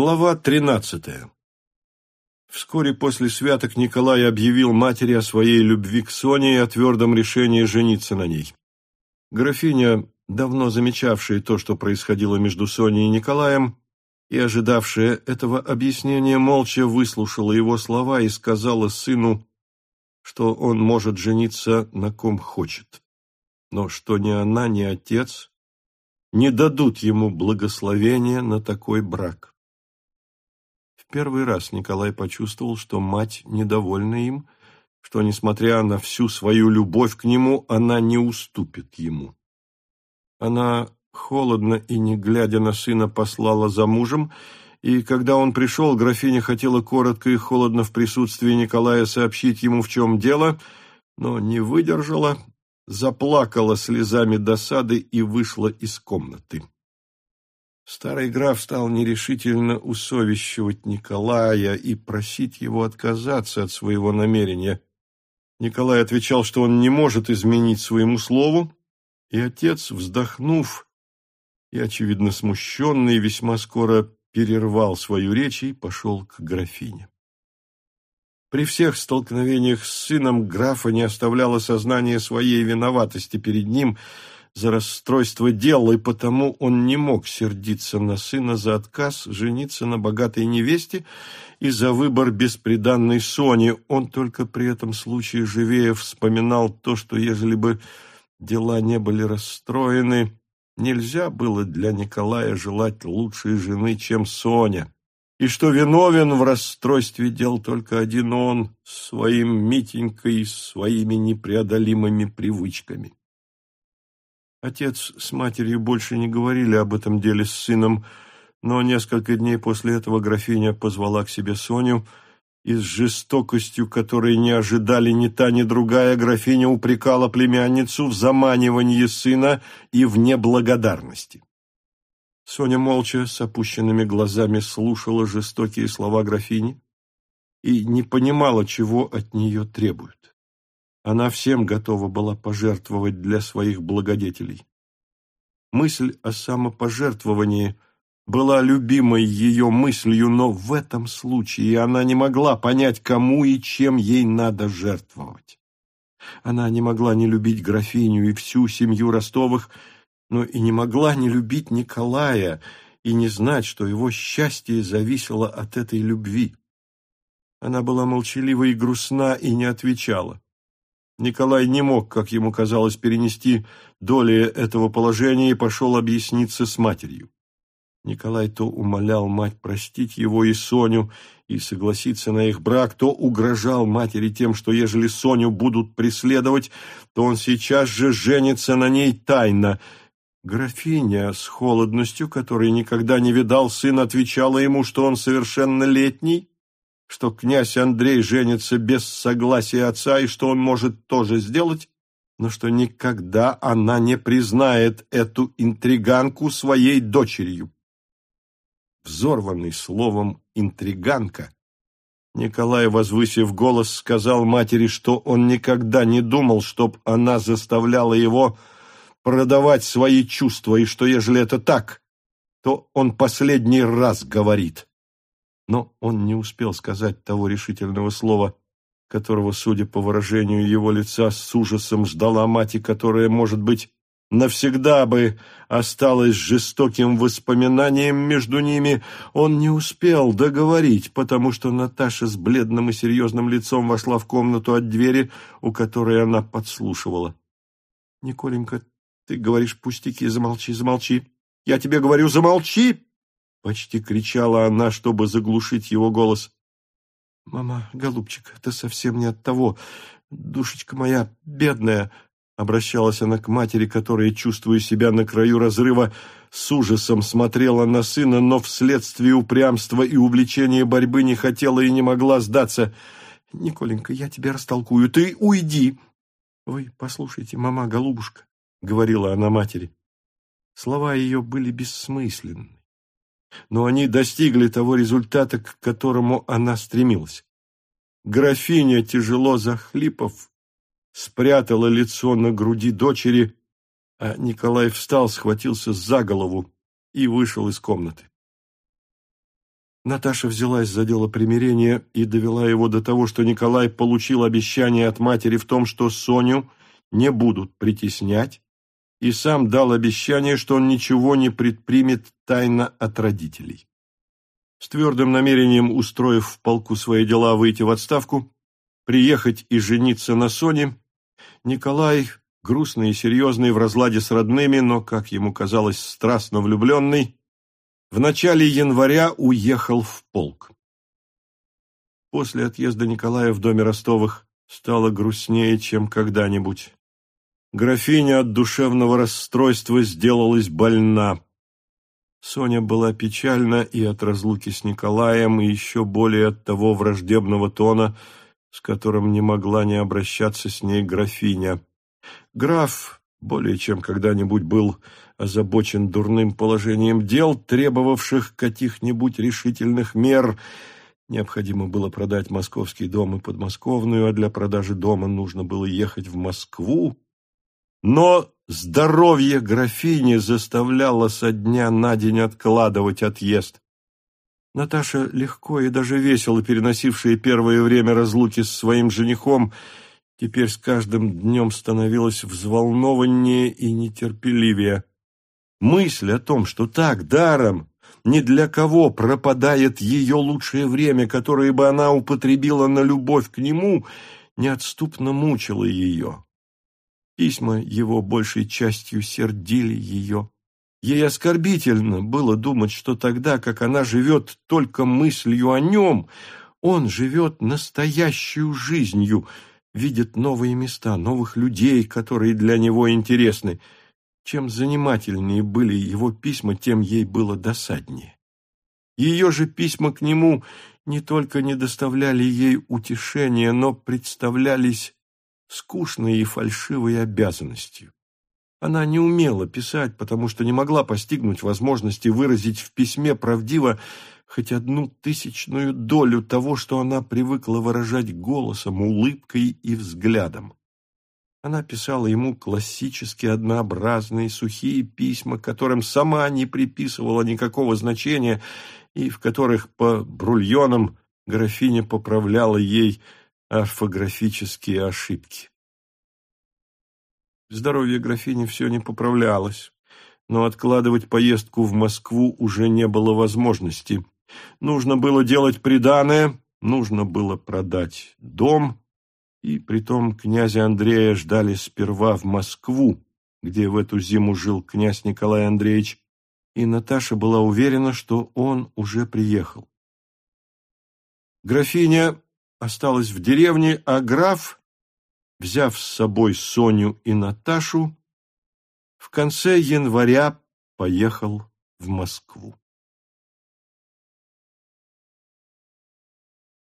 Глава тринадцатая. Вскоре после святок Николай объявил матери о своей любви к Соне и о твердом решении жениться на ней. Графиня, давно замечавшая то, что происходило между Соней и Николаем, и ожидавшая этого объяснения, молча выслушала его слова и сказала сыну, что он может жениться на ком хочет, но что ни она, ни отец не дадут ему благословения на такой брак первый раз Николай почувствовал, что мать недовольна им, что, несмотря на всю свою любовь к нему, она не уступит ему. Она холодно и не глядя на сына послала за мужем, и когда он пришел, графиня хотела коротко и холодно в присутствии Николая сообщить ему, в чем дело, но не выдержала, заплакала слезами досады и вышла из комнаты. Старый граф стал нерешительно усовещивать Николая и просить его отказаться от своего намерения. Николай отвечал, что он не может изменить своему слову, и отец, вздохнув и, очевидно, смущенный, весьма скоро перервал свою речь и пошел к графине. При всех столкновениях с сыном графа не оставляло сознание своей виноватости перед ним – за расстройство дел, и потому он не мог сердиться на сына за отказ жениться на богатой невесте и за выбор бесприданной Сони. Он только при этом случае живее вспоминал то, что ежели бы дела не были расстроены, нельзя было для Николая желать лучшей жены, чем Соня, и что виновен в расстройстве дел только один он, своим Митенькой своими непреодолимыми привычками. Отец с матерью больше не говорили об этом деле с сыном, но несколько дней после этого графиня позвала к себе Соню, и с жестокостью, которой не ожидали ни та, ни другая, графиня упрекала племянницу в заманивании сына и в неблагодарности. Соня молча, с опущенными глазами, слушала жестокие слова графини и не понимала, чего от нее требуют. Она всем готова была пожертвовать для своих благодетелей. Мысль о самопожертвовании была любимой ее мыслью, но в этом случае она не могла понять, кому и чем ей надо жертвовать. Она не могла не любить графиню и всю семью Ростовых, но и не могла не любить Николая и не знать, что его счастье зависело от этой любви. Она была молчалива и грустна и не отвечала. Николай не мог, как ему казалось, перенести доли этого положения и пошел объясниться с матерью. Николай то умолял мать простить его и Соню и согласиться на их брак, то угрожал матери тем, что ежели Соню будут преследовать, то он сейчас же женится на ней тайно. Графиня с холодностью, которой никогда не видал сын, отвечала ему, что он совершеннолетний что князь Андрей женится без согласия отца и что он может тоже сделать, но что никогда она не признает эту интриганку своей дочерью. Взорванный словом «интриганка», Николай, возвысив голос, сказал матери, что он никогда не думал, чтоб она заставляла его продавать свои чувства, и что, ежели это так, то он последний раз говорит. Но он не успел сказать того решительного слова, которого, судя по выражению его лица, с ужасом ждала мать, и которая, может быть, навсегда бы осталась жестоким воспоминанием между ними, он не успел договорить, потому что Наташа с бледным и серьезным лицом вошла в комнату от двери, у которой она подслушивала. — Николенька, ты говоришь пустяки, замолчи, замолчи. Я тебе говорю, замолчи! Почти кричала она, чтобы заглушить его голос. «Мама, голубчик, это совсем не от того. Душечка моя, бедная!» Обращалась она к матери, которая, чувствуя себя на краю разрыва, с ужасом смотрела на сына, но вследствие упрямства и увлечения борьбы не хотела и не могла сдаться. «Николенька, я тебя растолкую. Ты уйди!» «Вы послушайте, мама, голубушка», — говорила она матери. Слова ее были бессмысленны но они достигли того результата, к которому она стремилась. Графиня, тяжело захлипав, спрятала лицо на груди дочери, а Николай встал, схватился за голову и вышел из комнаты. Наташа взялась за дело примирения и довела его до того, что Николай получил обещание от матери в том, что Соню не будут притеснять, и сам дал обещание, что он ничего не предпримет тайно от родителей. С твердым намерением, устроив в полку свои дела, выйти в отставку, приехать и жениться на Соне, Николай, грустный и серьезный, в разладе с родными, но, как ему казалось, страстно влюбленный, в начале января уехал в полк. После отъезда Николая в доме Ростовых стало грустнее, чем когда-нибудь. Графиня от душевного расстройства сделалась больна. Соня была печальна и от разлуки с Николаем, и еще более от того враждебного тона, с которым не могла не обращаться с ней графиня. Граф более чем когда-нибудь был озабочен дурным положением дел, требовавших каких-нибудь решительных мер. Необходимо было продать московский дом и подмосковную, а для продажи дома нужно было ехать в Москву. Но здоровье графини заставляло со дня на день откладывать отъезд. Наташа, легко и даже весело переносившая первое время разлуки с своим женихом, теперь с каждым днем становилась взволнованнее и нетерпеливее. Мысль о том, что так, даром, ни для кого пропадает ее лучшее время, которое бы она употребила на любовь к нему, неотступно мучила ее. Письма его большей частью сердили ее. Ей оскорбительно было думать, что тогда, как она живет только мыслью о нем, он живет настоящую жизнью, видит новые места, новых людей, которые для него интересны. Чем занимательнее были его письма, тем ей было досаднее. Ее же письма к нему не только не доставляли ей утешения, но представлялись скучной и фальшивой обязанностью. Она не умела писать, потому что не могла постигнуть возможности выразить в письме правдиво хоть одну тысячную долю того, что она привыкла выражать голосом, улыбкой и взглядом. Она писала ему классически однообразные, сухие письма, которым сама не приписывала никакого значения и в которых по брульонам графиня поправляла ей орфографические ошибки. Здоровье графини все не поправлялось, но откладывать поездку в Москву уже не было возможности. Нужно было делать приданое, нужно было продать дом, и притом князя Андрея ждали сперва в Москву, где в эту зиму жил князь Николай Андреевич, и Наташа была уверена, что он уже приехал. Графиня осталась в деревне, а граф, взяв с собой Соню и Наташу, в конце января поехал в Москву.